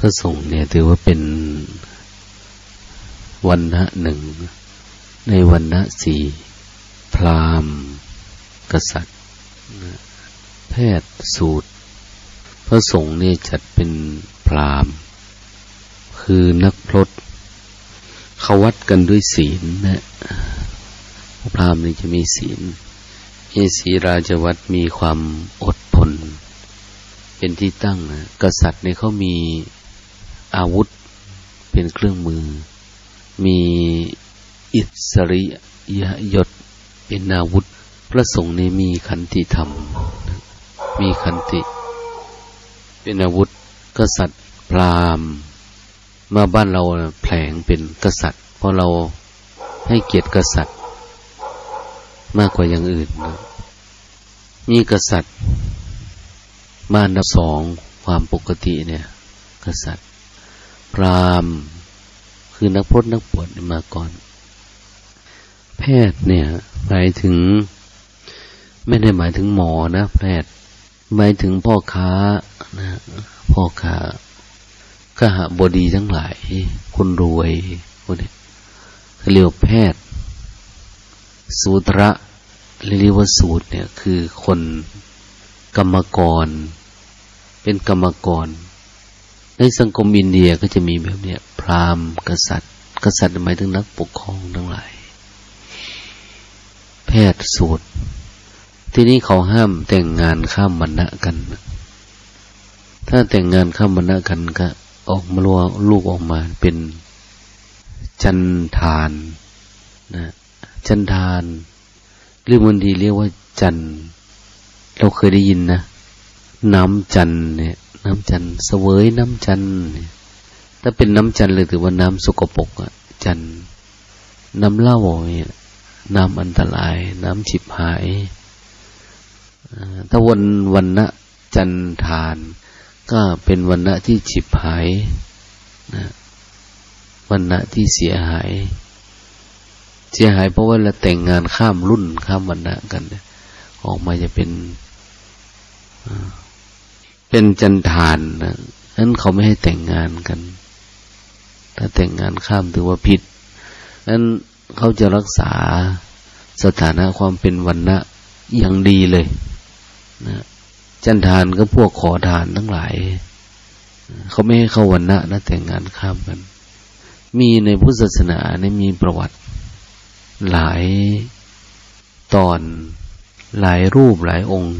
พระสงฆ์เนี่ยถือว่าเป็นวันณะหนึ่ง ในวันณะสี่พราหมณ์ กษัตริย์ แพทย์สูตร พระสงฆ์เนี่ยจัดเป็นพราหมณ์ คือนักพรตเขาวัดกันด้วยศีลนะพราหมณ์นี่จะมีศีลมีศีราจวัดมีความอดทนเป็นที่ตั้งนะกษัตริย์เนี่ยเขามี อาวุธเป็นเครื่องมือ มีอิสริยยศเป็นอาวุธ พระสงฆ์นี่มีขันติธรรม มีขันติ เป็นอาวุธ กษัตริย์พราหมณ์มาบ้านเราแผลงเป็นกษัตริย์ เพราะเราให้เกียรติกษัตริย์ มากกว่าอย่างอื่นนะมีกษัตริย์ มาอันดับสองความปกติเนี่ย กษัตริย์ พราหมณ์ คือนักพรตนักบวชมาก่อน แพทย์เนี่ยหมายถึง ไม่ได้หมายถึงหมอนะ แพทย์หมายถึงพ่อค้านะพ่อค้าขหบดีทั้งหลาย คนรวยพวกนี้เขาเรียกแพทย์ สูตระเรียกว่าสูตรเนี่ย คือคนกรรมกร เป็นกรรมกร ในสังคมอินเดียก็จะมีแบบเนี้ย พราหมณ์กษัตริย์ กษัตริย์หมายถึงนักปกครองทั้งหลาย แพทย์สูตร ที่นี่เขาห้ามแต่งงานข้ามวรรณะกัน ถ้าแต่งงานข้ามวรรณะกันก็ ออกมาลูกลูกออกมาเป็นจันทานนะจันทานหรือบางทีเรียกว่าจันเราเคยได้ยินนะ น้ำจันเนี่ย น้ำจันเสวยน้ำจันถ้าเป็นน้ำจันเลยถือว่าน้ำสกปรกอะจันน้ำเล่าเนี่ยน้ำอันตราย น้ำฉิบหายถ้าวันวันนะจันทาน ก็เป็นวันณะที่ฉิบหายนะวันณะที่เสียหาย เสียหายเพราะว่าเราแต่งงานข้ามรุ่นข้ามวันณะกัน ออกมาจะเป็น เป็นจันทานนะนั้นเขาไม่ให้แต่งงานกัน ถ้าแต่งงานข้ามถือว่าผิดนั้นเขาจะรักษาสถานะความเป็นวันณะอย่างดีเลยนะจันทานก็พวกขอทานทั้งหลาย เขาไม่ให้เข้าวันณะนะแต่งงานข้ามกัน มีในพุทธศาสนาเนี่ยมีประวัติหลายตอนหลายรูปหลายองค์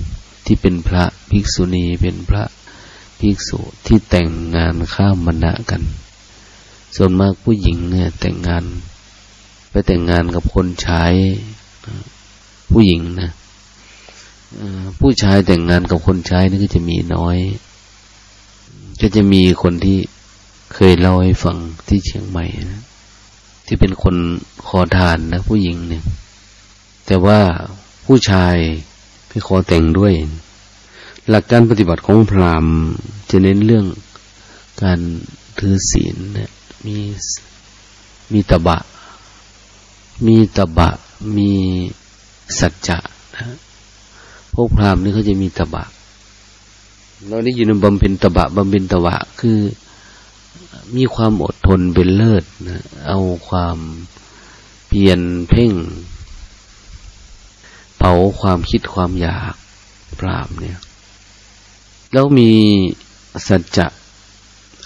ที่เป็นพระภิกษุณีเป็นพระภิกษุที่แต่งงานข้ามมณะกัน ส่วนมากผู้หญิงเนี่ยแต่งงาน ไปแต่งงานกับคนใช้ผู้หญิงนะผู้ชายแต่งงานกับคนใช้นี่ก็จะมีน้อย ก็จะมีคนที่เคยเล่าให้ฟังที่เชียงใหม่นะที่เป็นคนขอทานนะผู้หญิงเนี่ย แต่ว่าผู้ชาย ไปขอแต่งด้วย หลักการปฏิบัติของพราหมณ์จะเน้นเรื่องการถือศีลมีมีตบะ มีตบะ มีสัจจะนะพวกพราหมณ์นี่เขาจะมีตบะ เราได้ยินบำเพ็ญตบะบำเพ็ญตบะคือมีความอดทนเป็นเลิศนะเอาความเพียรเพ่งาความคิดความอยากพรามเนี่ย แล้วมีสัจจะ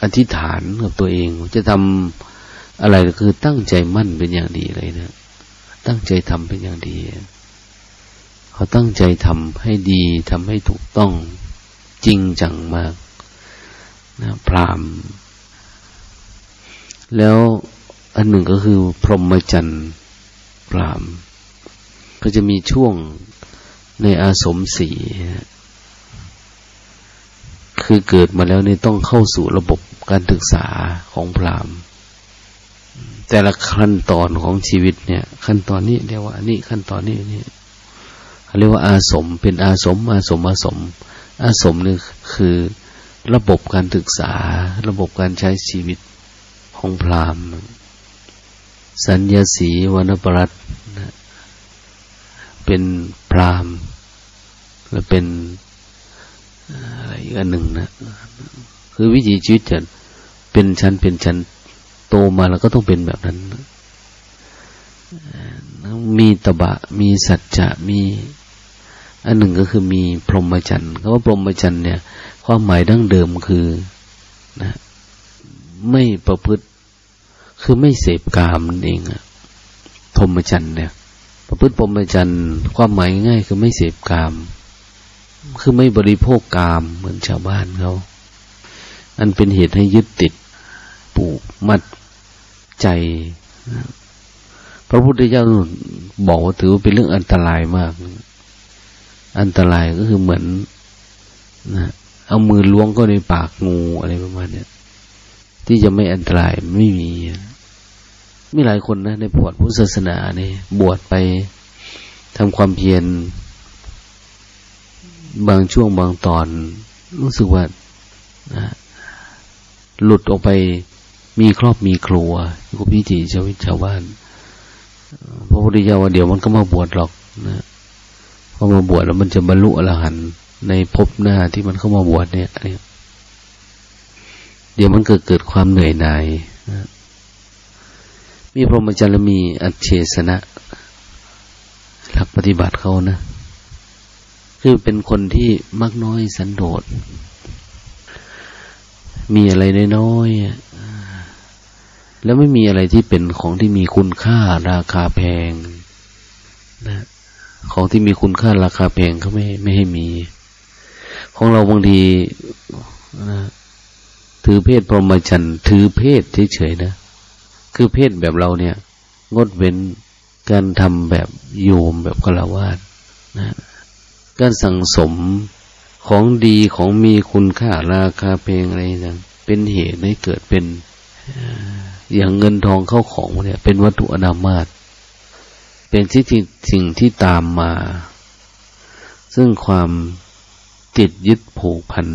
อธิษฐานกับตัวเอง จะทำอะไรก็คือตั้งใจมั่นเป็นอย่างดีเลยนะ ตั้งใจทำเป็นอย่างดี เขาตั้งใจทำให้ดีทำให้ถูกต้องจริงจังมากนะพรามแล้วอันหนึ่งก็คือ พรหมจรรย์พราม ก็จะมีช่วงในอาสมสีคือเกิดมาแล้วนี่ต้องเข้าสู่ระบบการศึกษาของพรามแต่ละขั้นตอนของชีวิตเนี่ย ขั้นตอนนี้เรียกว่าอันี่ขั้นตอนนี้นี่เรียกว่าอาสม เป็นอาสม อาสมอาสม อาสมนี่คือระบบการศึกษา ระบบการใช้ชีวิตของพราหมณ์ สัญญาสีวรรณปรัตนะ เป็นพราหมณ์และเป็นอะไรอีกอันหนึ่งนะ คือวิถีชีวิตจะเป็นชั้นเป็นชั้นโตมาแล้วก็ต้องเป็นแบบนั้นมีตบะ มีสัจจะมีอันหนึ่งก็คือมีพรหมจรรย์คำว่าพรหมจรรย์เนี่ย ความหมายดั้งเดิมคือนะไม่ประพฤติ คือไม่เสพกามนั่นเองอะพรหมจรรย์เนี่ย ประพฤติพรหมจรรย์ความหมายง่ายคือไม่เสพกาม คือไม่บริโภคกามเหมือนชาวบ้านเขาอันเป็นเหตุให้ยึดติดปลูกมัดใจ พระพุทธเจ้าบอกว่าถือว่าเป็นเรื่องอันตรายมาก อันตรายก็คือเหมือนนะเอามือล้วงก็ในปากงูอะไรประมาณนี้ที่จะไม่อันตรายไม่มี มีหลายคนนะในบวชพุทธศาสนาเนี่ยบวชไปทำความเพียรบางช่วงบางตอน รู้สึกว่านะหลุดออกไปมีครอบมีครัวก็พิธีชาวชาวบ้านพระพุทธเจ้าว่าเดี๋ยวมันก็มาบวชหรอกนะพอมาบวชแล้วมันจะบรรลุอรหันต์ในภพหน้าที่มันเข้ามาบวชเนี่ยเนี่ยเดี๋ยวมันเกิดเกิดความเหนื่อยหน่ายนะ มีพรหมจรรย์มีอัจเชสนะ หลักปฏิบัติเขานะ คือเป็นคนที่มักน้อยสันโดษ มีอะไรน้อยๆแล้วไม่มีอะไรที่เป็นของที่มีคุณค่าราคาแพงนะของที่มีคุณค่าราคาแพงเขาไม่ไม่ให้มี ของเราบางทีนะถือเพศพรหมจรรย์ถือเพศเฉยๆนะ คือเพศแบบเราเนี่ย งดเว้นการทำแบบโยมแบบฆราวาสนะการสั่งสมของดีของมีคุณค่าราคาเพลงอะไรต่างเป็นเหตุให้เกิดเป็นอย่างเงินทองเข้าของเนี่ย เป็นวัตถุอนามาตเป็นที่สิ่งที่ตามมา ซึ่งความติดยึดผูกพัน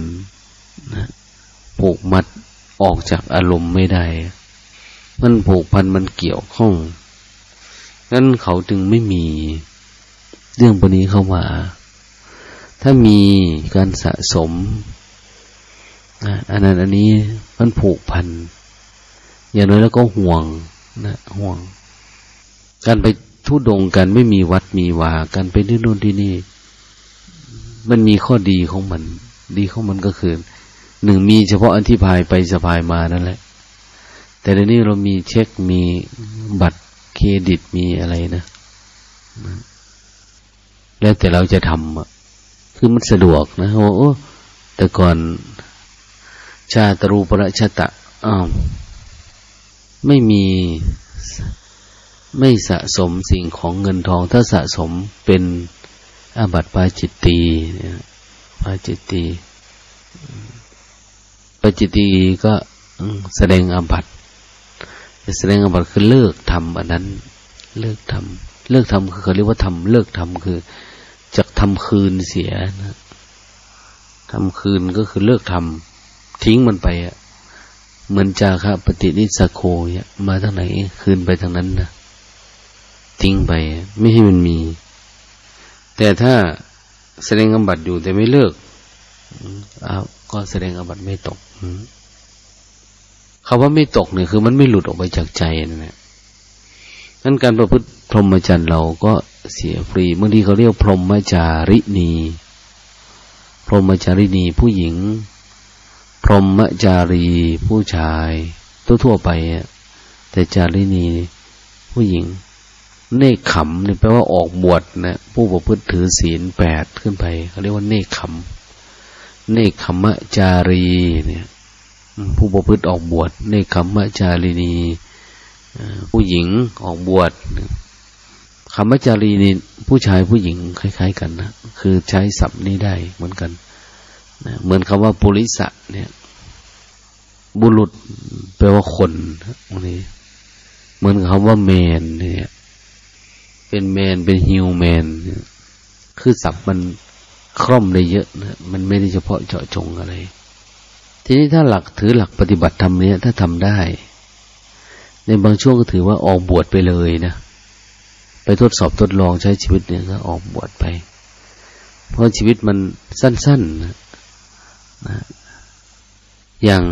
นะผูกมัดออกจากอารมณ์ไม่ได้ มันผูกพันมันเกี่ยวข้องงั้นเขาจึงไม่มีเรื่องพวกนี้เข้ามา ถ้ามีการสะสมอันนั้นอันนี้มันผูกพัน อย่างน้อยแล้วก็ห่วงนะห่วง การไปทุดงกันไม่มีวัดมีวากันไปที่นู่นที่นี่ มันมีข้อดีของมัน ดีของมันก็คือหนึ่งมีเฉพาะอันที่พายไปสะพายมานั่นแหละ แต่เดี๋ยวนี้เรามีเช็คมีบัตรเครดิตมีอะไรนะ แล้วแต่เราจะทำอะคือมันสะดวกนะโอ้แต่ก่อนชาตรูประชตะอ้าวไม่มีไม่สะสมสิ่งของเงินทอง ถ้าสะสมเป็นอาบัติปาจิตตีเนี่ยปาจิตตีปาจิตตีก็แสดงอาบัติ แสดงออกมาคือเลิกทำอันนั้น เลิกทำเลิกทำคือเขาเรียกว่าทำเลิกทำคือจะทำคืนเสียนะทำคืนก็คือเลิกทำทิ้งมันไปอะเหมือนจาคะปฏินิสโคเนี่ยมาทางไหน คืนไปทางนั้นนะทิ้งไป ไม่ให้มันมี แต่ถ้าแสดงอบัตอยู่แต่ไม่เลิกอ้าวก็แสดงอบัตไม่ตก คำว่าไม่ตกเนี่ยคือ มันไม่หลุดออกไปจากใจนั่นแหละงั้นการประพฤติพรหมจรรย์เราก็เสียฟรีบางทีเขาเรียกพรหมจารินีพรหมจารินีผู้หญิง พรหมจารีผู้ชายทั่วๆไปแต่จารินีผู้หญิง เนคขมเนี่ยแปลว่าออกบวชนะผู้ประพฤติถือศีลแปดขึ้นไปเขาเรียกว่าเนคขมเนคขมจารีเนี่ย ผู้ประพฤติออกบวชในคำมจารีนีผู้หญิงออกบวชคำมจารีนีผู้ชายผู้หญิงคล้าย ๆ กันนะคือใช้ศัพท์นี้ได้เหมือนกันนะเหมือนคำว่าปุริสะเนี่ย บุรุษแปลว่าคนตรงนี้ เหมือนคำว่าแมนเนี่ย เป็นแมนเป็นฮิวแมนคือศัพท์มันคล่อมได้เยอะนะมันไม่ได้เฉพาะเจาะจงอะไร ทีนี้ถ้าหลักถือหลักปฏิบัติธรรมเนี้ยถ้าทำได้ ในบางช่วงก็ถือว่าออกบวชไปเลยนะไปทดสอบทดลองใช้ชีวิตเนี่ยก็ออกบวชไป เพราะชีวิตมันสั้นๆนะนะอย่าง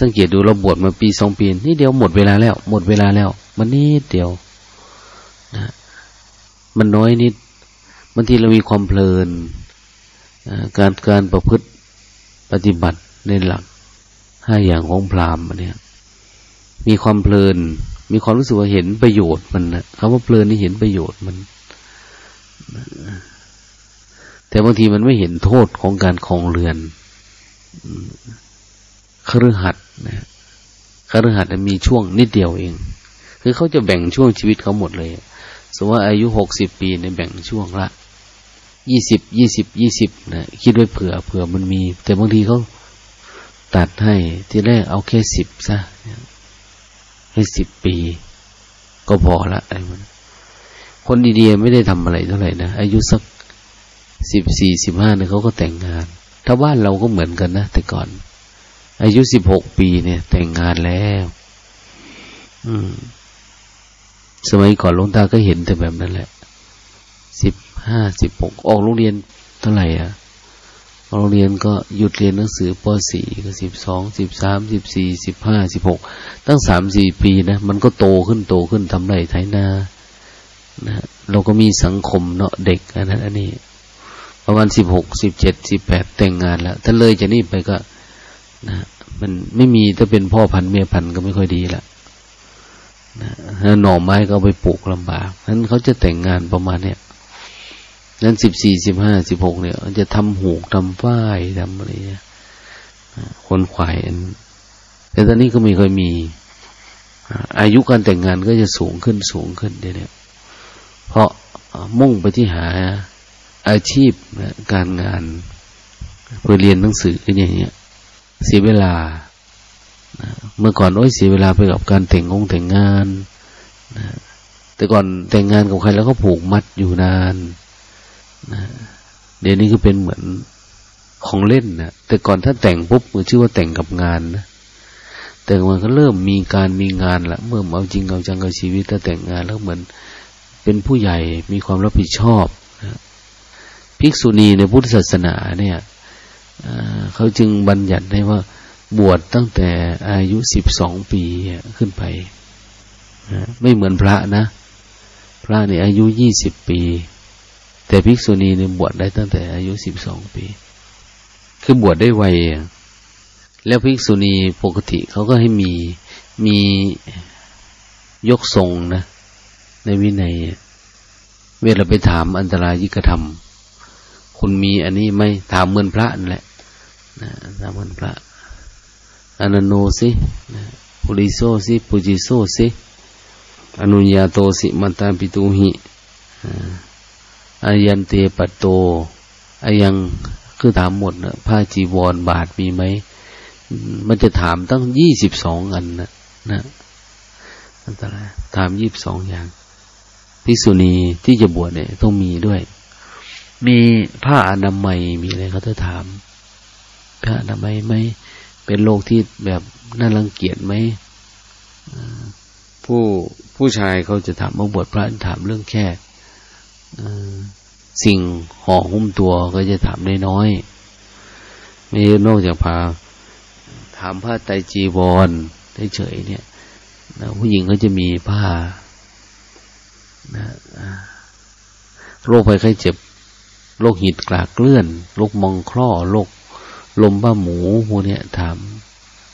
สังเกตดูเราบวชมาปีสองปีนี่เดียวหมดเวลาแล้ว หมดเวลาแล้ว มันนิดเดียวนะมันน้อยนิดบางทีเรามีความเพลินการการประพฤติปฏิบัติ ในหลักห้าอย่างของพราหมณ์เนี่ยมีความเพลิน มีความรู้สึกว่าเห็นประโยชน์มันนะคำว่าเพลินนี่เห็นประโยชน์มัน แต่บางทีมันไม่เห็นโทษของการคลองเรือนคฤหัสถ์นะคฤหัสถ์มีช่วงนิดเดียวเอง คือเขาจะแบ่งช่วงชีวิตเขาหมดเลยสมมติว่าอายุหกสิบปีในแบ่งช่วงละยี่สิบยี่สิบยี่สิบนะคิดไว้เผื่อเผื่อมันมี แต่บางทีเขา ตัดให้ที่แรกเอาแค่สิบซะให้สิบปี ก็พอละอะไรมันคนดีๆไม่ได้ทำอะไรเท่าไหร่นะ อายุสักสิบสี่สิบห้าเนี่ยเขาก็แต่งงาน ถ้าบ้านเราก็เหมือนกันนะ แต่ก่อน อายุสิบหกปีเนี่ย แต่งงานแล้ว อืม สมัยก่อนลุงตาก็เห็นแต่แบบนั้นแหละสิบห้าสิบหกออกโรงเรียนเท่าไหร่อะ โรงเรียนก็หยุดเรียนหนังสือป .4 ก็สิบสองสิบสามสิบสี่สิบห้าสิบหกตั้งสามสี่ปีนะ มันก็โตขึ้นโตขึ้นทำไรไถนานะเราก็มีสังคมเนาะเด็กอันนั้นอันนี้ ประมาณสิบหกสิบเจ็ดสิบแปดแต่งงานแล้ว ถ้าเลยจะนี่ไปก็นะมันไม่มีถ้าเป็นพ่อพันธ์เมียพันธ์ก็ไม่ค่อยดีละนะหน่อไม้ก็ไปปลูกลำบากนั้นเขาจะแต่งงานประมาณเนี้ย นั้นสิบสี่สิบห้าสิบหกเนี่ยจะทำหูกทำฝ้ายทำอะไรเนี่ยคนขวายแต่ตอนนี้ก็ไม่ค่อยมี อายุการแต่งงานก็จะสูงขึ้นสูงขึ้นเนี่ยเพราะมุ่งไปที่หาอาชีพการงานเพื่อเรียนหนังสืออย่างเงี้ย เสียเวลา เมื่อก่อนโอ้ยเสียเวลาไปกับการแต่งงงแต่งงานแต่ก่อนแต่งงานกับใครแล้วก็ผูกมัดอยู่นาน นะเดี๋ยวนี้ก็เป็นเหมือนของเล่นนะแต่ก่อนถ้าแต่งปุ๊บมันชื่อว่าแต่งกับงานนะแต่งมันก็เริ่มมีการมีงานละเมื่อเอาจริงเอาจังกับชีวิตถ้าแต่งงานแล้วเหมือนเป็นผู้ใหญ่มีความรับผิดชอบนะภิกษุณีในพุทธศาสนาเนี่ยเขาจึงบัญญัติได้ว่าบวชตั้งแต่อายุสิบสองปีขึ้นไปไม่เหมือนพระนะ พระเนี่ยอายุยี่สิบปี แต่ภิกษุณีเนี่ยบวชได้ตั้งแต่อายุสิบสองปี คือบวชได้ไวแล้วภิกษุณีปกติเขาก็ให้มีมียกทรงนะ ในวินัย เวลาไปถามอันตรายิกธรรม คุณมีอันนี้ไหมถามเหมือนพระนั่นแหละนะถามเหมือนพระอนันโนสินะปุริโซสิปุจิโซสิอนุญาโตสิมันตาปิตูหิอา อายันเตปโตอายังคือถามหมดนะผ้าจีวรบาทมีไหม มันจะถามตั้งยี่สิบสองอันนะนะอันตรายถามยี่บสองอย่างภิกษุณีที่จะบวชเนี่ยต้องมีด้วย มีผ้าอนามัยมีอะไรเขาจะถามผ้าอนามัยไหมเป็นโรคที่แบบน่ารังเกียจไหมผู้ผู้ชายเขาจะถามมาบวชพระถามเรื่องแค่ สิ่งห่อหุ้มตัวก็จะถามได้น้อยไม่นอกจากพาถามผ้าไตจีวรได้เฉยเนี่ยนะผู้หญิงก็จะมีผ้านะโรคภัยไข้เจ็บ โรคหิดกลากเลื่อน โรคมองคล้อโรคลมบ้าหมูพวกนี้ถาม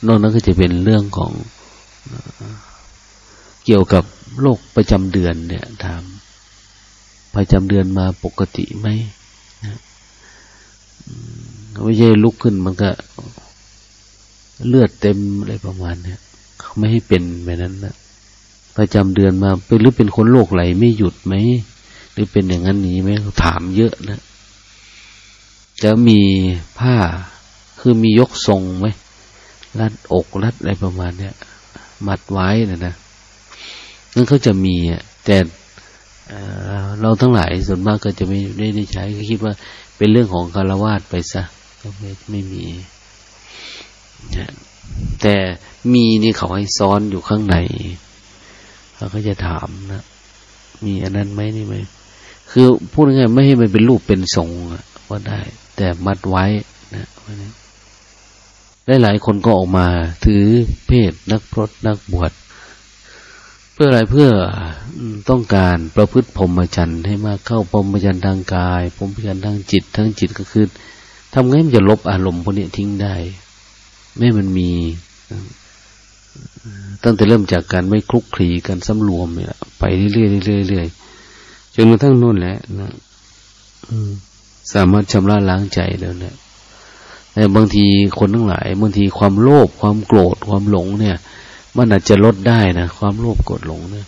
นอกนั้นก็จะเป็นเรื่องของ เกี่ยวกับโรคประจำเดือนเนี่ยถาม ประจำเดือนมาปกติไหมนะไม่ใช่ลุกขึ้นมันก็เลือดเต็มอะไรประมาณเนี้ยเขาไม่ให้เป็นแบบนั้นนะประจำเดือนมาเป็นหรือเป็นคนโรคไหลไม่หยุดไหมหรือเป็นอย่างนั้นนี้ไหมเขาถามเยอะนะจะมีผ้าคือมียกทรงไหมรัดอกรัดอะไรประมาณเนี้ยมัดไว้นะนะนั่นเขาจะมีอะแต่ เราทั้งหลายส่วนมากก็จะไม่ได้ได้ใช้ก็คิดว่าเป็นเรื่องของคารวาสไปซะก็ไม่ไม่มีแต่มีนี่เขาให้ซ้อนอยู่ข้างในเขาก็จะถามนะมีอันนั้นไหมนี่ไหมคือพูดง่ายไม่ให้มันเป็นรูปเป็นทรงว่าได้ แต่มัดไว้นะวันนี้หลายคนก็ออกมา ถือเพศนักพรตนักบวช พื่ออะไรเพื่อต้องการประพฤติพรหมจรรย์ให้มากเข้าพรหมจรรย์ทางกายพรหมจรรย์ทางจิตทั้งจิตก็คือทำไงมันจะลบอารมณ์พวกนี้ทิ้งได้แม้มันมีตั้งแต่เริ่มจากการไม่คลุกคลีกันสำรวมเนี่ยไปเรื่อยๆเรื่อยๆเรื่อยๆจนกระทั่งนู่นแหละนะสามารถชำระล้างใจแล้วเนี่ยแต่บางทีคนทั้งหลายบางทีความโลภความโกรธความหลงเนี่ย มันอาจจะลดได้นะความโลภโกรธหลงเนี่ย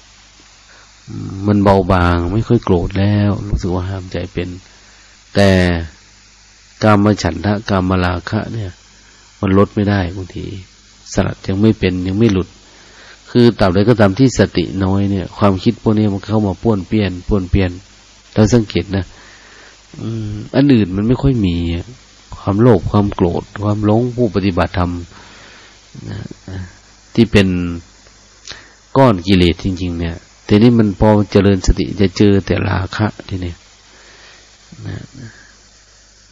มันเบาบางไม่ค่อยโกรธแล้ว รู้สึกว่าห้ามใจเป็น แต่การมาฉันทะการมาลาคะ เนี่ย มันลดไม่ได้บางทีสลัดยังไม่เป็นยังไม่หลุด คือตราบใดก็ตามที่สติน้อยเนี่ย ความคิดพวกนี้มันเข้ามาป้วนเปี้ยนป้วนเปี้ยนเราสังเกตนะอืมอันอื่นมันไม่ค่อยมี ความโลภความโกรธ ความหลงผู้ปฏิบัติธรรม ที่เป็นก้อนกิเลสจริง ๆ เนี่ยแต่นี้มันพอเจริญสติจะเจอแต่ราคะทีนี่นะ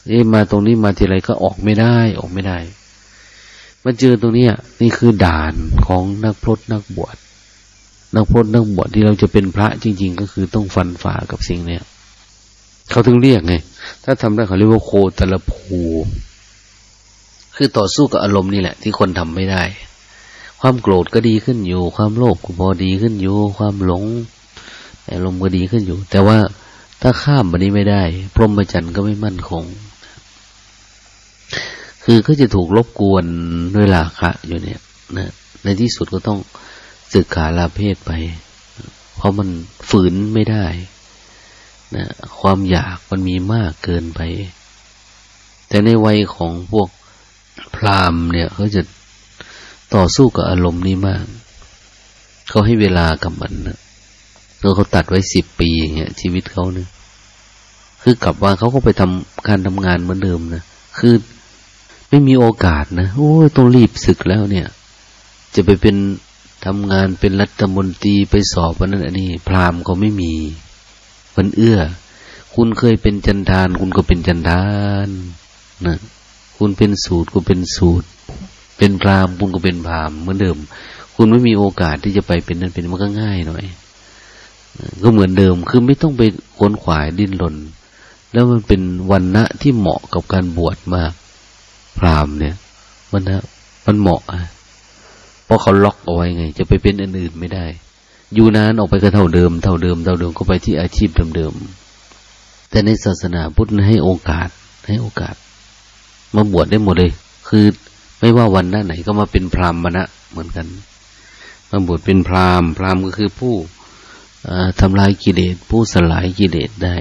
นี่มาตรงนี้มาทีไรก็ออกไม่ได้ออกไม่ได้ มาเจอตรงนี้นี่คือด่านของนักพรตนักบวช นักพรตนักบวชที่เราจะเป็นพระจริง ๆ ก็คือต้องฟันฝ่ากับสิ่งเนี้ยเขาถึงเรียกไง ถ้าทำได้เขาเรียกว่าโคตรภู คือต่อสู้กับอารมณ์นี่แหละ ที่คนทำไม่ได้ ความโกรธก็ดีขึ้นอยู่ ความโลภก็พอดีขึ้นอยู่ ความหลงอารมณ์ก็ดีขึ้นอยู่ แต่ว่าถ้าข้ามมันนี้ไม่ได้ พรหมจรรย์ก็ไม่มั่นคง คือก็จะถูกรบกวนด้วยราคะอยู่เนี่ยนะในที่สุดก็ต้องศึกขาลาเพศไป เพราะมันฝืนไม่ได้นะความอยากมันมีมากเกินไป แต่ในวัยของพวกพราหมณ์เนี่ยเขาจะ ต่อสู้กับอารมณ์นี้มาก เขาให้เวลากับมันนะแล้วเขาตัดไว้สิบปีอย่างเงี้ย ชีวิตเขาเนี่ยคือกลับมาเขาก็ไปทำการทำงานเหมือนเดิมนะคือไม่มีโอกาสนะโอ้ยต้องรีบศึกแล้วเนี่ย จะไปเป็นทำงานเป็นรัฐมนตรีไปสอบวันนั้นอันนี้ พรามณ์ก็ไม่มี มันเอื้อ คุณเคยเป็นจันทาน คุณก็เป็นจันทานนะคุณเป็นสูตรก็เป็นสูตร เป็นพรามคุณก็เป็นพรามเหมือนเดิม คุณไม่มีโอกาสที่จะไปเป็นนั้นเป็นมันก็ง่ายหน่อย ก็เหมือนเดิมคือไม่ต้องไปขวนขวายดิ้นรนแล้วมันเป็นวันณะที่เหมาะกับการบวชมาก พรามเนี่ยมันนะมันเหมาะอะเพราะเขาล็อกเอาไว้ไง จะไปเป็นอันอื่นไม่ได้ อยู่นานออกไปก็เท่าเดิม เท่าเดิมเท่าเดิมก็ไปที่อาชีพเดิมๆแต่ในศาสนาพุทธให้โอกาสให้โอกาส มาบวชได้หมดเลย คือ ไม่ว่าวันหน้าไหนก็มาเป็นพรามมณะเหมือนกันมาบวชเป็นพรามพรามก็คือผู้ทำลายกิเลสผู้สลายกิเลสได้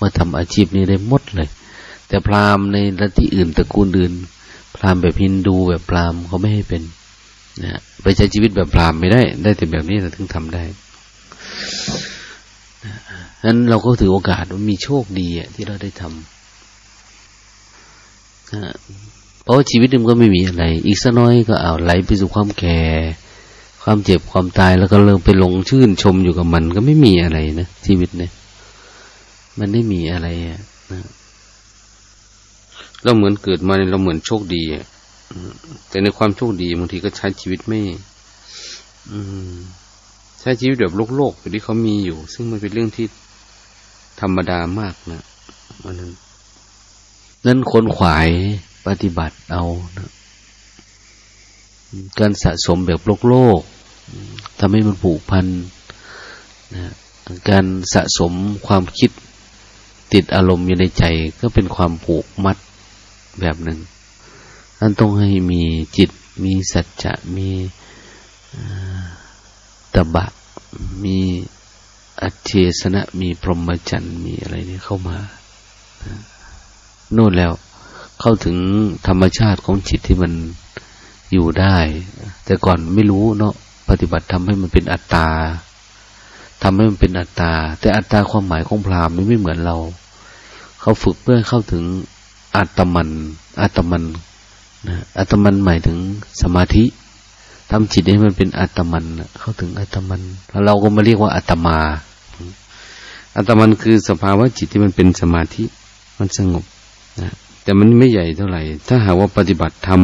มาทำอาชีพนี้ได้หมดเลย แต่พรามในลัทธิอื่นตระกูลอื่น พรามแบบฮินดูแบบพรามเขาไม่ให้เป็นนะไปใช้ชีวิตแบบพรามไม่ได้ ได้แต่แบบนี้เราถึงทำได้นั้นเราก็ถือโอกาสว่ามีโชคดีที่เราได้ทำ เพราะชีวิตมันก็ไม่มีอะไร อีกสักน้อยก็เอาไหลไปสู่ความแก่ ความเจ็บความตายแล้วก็เริ่มไปหลงชื่นชมอยู่กับมันก็ไม่มีอะไรนะชีวิตเนี่ย มันไม่มีอะไรนะเราเหมือนเกิดมาเราเหมือนโชคดีแต่ในความโชคดีบางทีก็ใช้ชีวิตไม่ใช้ชีวิตแบบโลกโลกที่เขามีอยู่ ซึ่งมันเป็นเรื่องที่ธรรมดามากนะนั้น นั้นคนขวาย ปฏิบัติเอานะการสะสมแบบโลกโลกทำให้มันผูกพันนะการสะสมความคิดติดอารมณ์อยู่ในใจ ก็เป็นความผูกมัดแบบหนึ่งนั่นต้องให้มีจิต มีสัจจะ มีตบะ มีอัจเชสนะ มีพรหมจรรย์ มีอะไรนี่เข้ามา โน่นแล้ว เข้าถึงธรรมชาติของจิตที่มันอยู่ได้ แต่ก่อนไม่รู้เนาะปฏิบัติทำให้มันเป็นอัตตาทำให้มันเป็นอัตตา แต่อัตตาความหมายของพราหมณ์ไม่เหมือนเรา เขาฝึกเพื่อเข้าถึงอัตมัน อัตมันนะอัตมันหมายถึงสมาธิทำจิตให้มันเป็นอัตมันเข้าถึงอัตมันแล้วเราก็มาเรียกว่าอัตมา อัตมันคือสภาวะจิตที่มันเป็นสมาธิ มันสงบนะ แต่มันไม่ใหญ่เท่าไหร่ ถ้าหากว่าปฏิบัติธรรม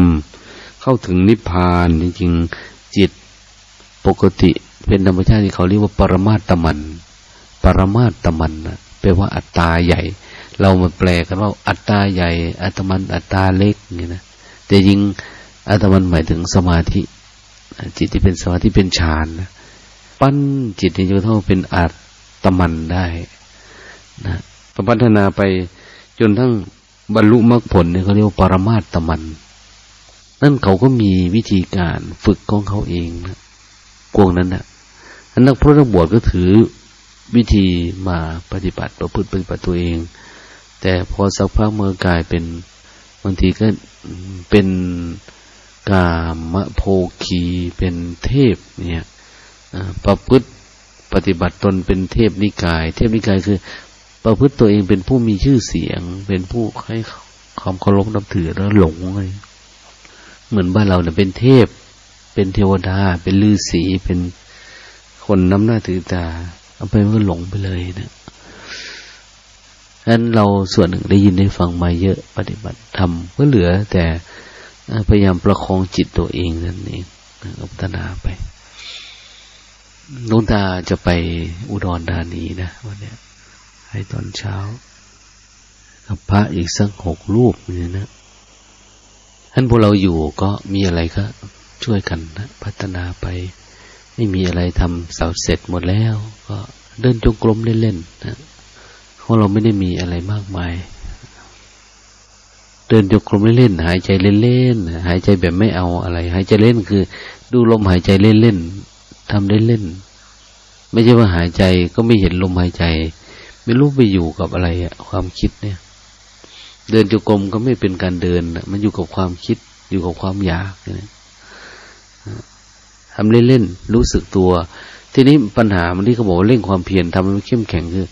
เข้าถึงนิพพานจริงๆจิตปกติเป็นธรรมชาติที่เขาเรียกว่าปรมาตมัน ปรมาตมันนะแปลว่าอัตตาใหญ่ เรามาแปลกันว่าอัตตาใหญ่ อัตมันอัตตาเล็กอย่างนี้นะแต่จริงอัตมันหมายถึงสมาธิจิตที่เป็นสมาธิเป็นฌานนะปั้นจิตนี้จะเท่าเป็นอัตมันได้นะพัฒนาไปจนทั้ง บรรลุมรรคผลเนี่ยเขาเรียกว่าปรมาตมัน นั่นเขาก็มีวิธีการฝึกของเขาเองนะกวงนั้นนะนักพระนักบวชก็ถือวิธีมาปฏิบัติประพฤติปฏิบัติตัวเอง แต่พอสักพักเมื่อกลายเป็นบางทีก็เป็นกามโภคีเป็นเทพเนี่ยประพฤติปฏิบัติตนเป็นเทพนิกาย เทพนิกายคือ ประพฤติตัวเองเป็นผู้มีชื่อเสียง เป็นผู้ให้ความเคารพนับถือแล้วหลงเลยเหมือนบ้านเราเนี่ยเป็นเทพ เป็นเทวดา เป็นฤาษีเป็นคนน้ำหน้าถือตาเอาไปมันก็หลงไปเลยนะฉะนั้นเราส่วนหนึ่งได้ยินได้ฟังมาเยอะปฏิบัติทำก็เหลือแต่พยายามประคองจิตตัวเองนั่นเองพัฒนาไปลุงตาจะไปอุดรธานีนะวันนี้ ให้ตอนเช้า กับพระอีกสักหกรูปเนี่ยนะท่านพวกเราอยู่ก็มีอะไรก็ช่วยกันนะพัฒนาไป ไม่มีอะไรทำเสาเสร็จหมดแล้ว ก็เดินจงกรมเล่นๆนะเพราะเราไม่ได้มีอะไรมากมาย เดินจงกรมเล่นๆหายใจเล่นๆหายใจแบบไม่เอาอะไร หายใจเล่นคือ ดูลมหายใจเล่นๆทำเล่นๆไม่ใช่ว่าหายใจก็ไม่เห็นลมหายใจ ไม่รู้ไปอยู่กับอะไรอะความคิดเนี่ย เดินจงกรมก็ไม่เป็นการเดินมันอยู่กับความคิด อยู่กับความอยากนะทำเล่นๆรู้สึกตัว ทีนี้ปัญหามันที่เขาบอกว่าเร่งความเพียรทำให้มันเข้มแข็งคือ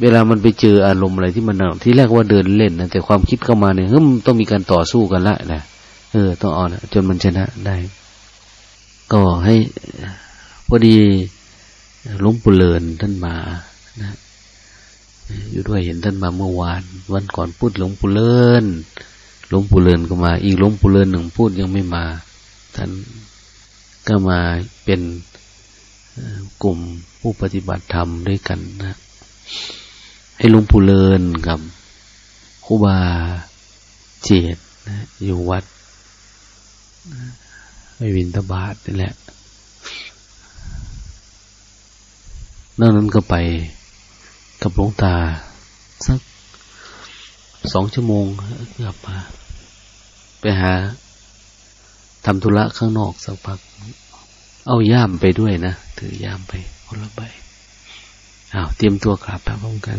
เวลามันไปเจออารมณ์อะไรที่มันที่แรกว่าเดินเล่นนะแต่ความคิดเข้ามาเนี่ยเฮ้ยต้องมีการต่อสู้กันละนะเออ ต้องเอานะจนมันชนะได้ ก็ให้พอดีหลวงปู่เลินท่านมานะ อยู่ด้วยเห็นท่านมาเมื่อวาน วันก่อนพูดหลวงปู่เลินหลวงปู่เลินก็มา อีกหลวงปู่เลินหนึ่งพูดยังไม่มา ท่านก็มาเป็นกลุ่มผู้ปฏิบัติธรรมด้วยกันนะให้หลวงปู่เลินกับครูบาเจดนะอยู่วัดไม่วินตบาทนี่แหละนอกนั้นก็ไป กับหลวงตา สักสองชั่วโมงกลับมา ไปหาทำธุระข้างนอกสักพัก เอาย่ามไปด้วยนะ ถือย่ามไปคนละใบอ้าวเตรียมตัวกลับพร้อมกัน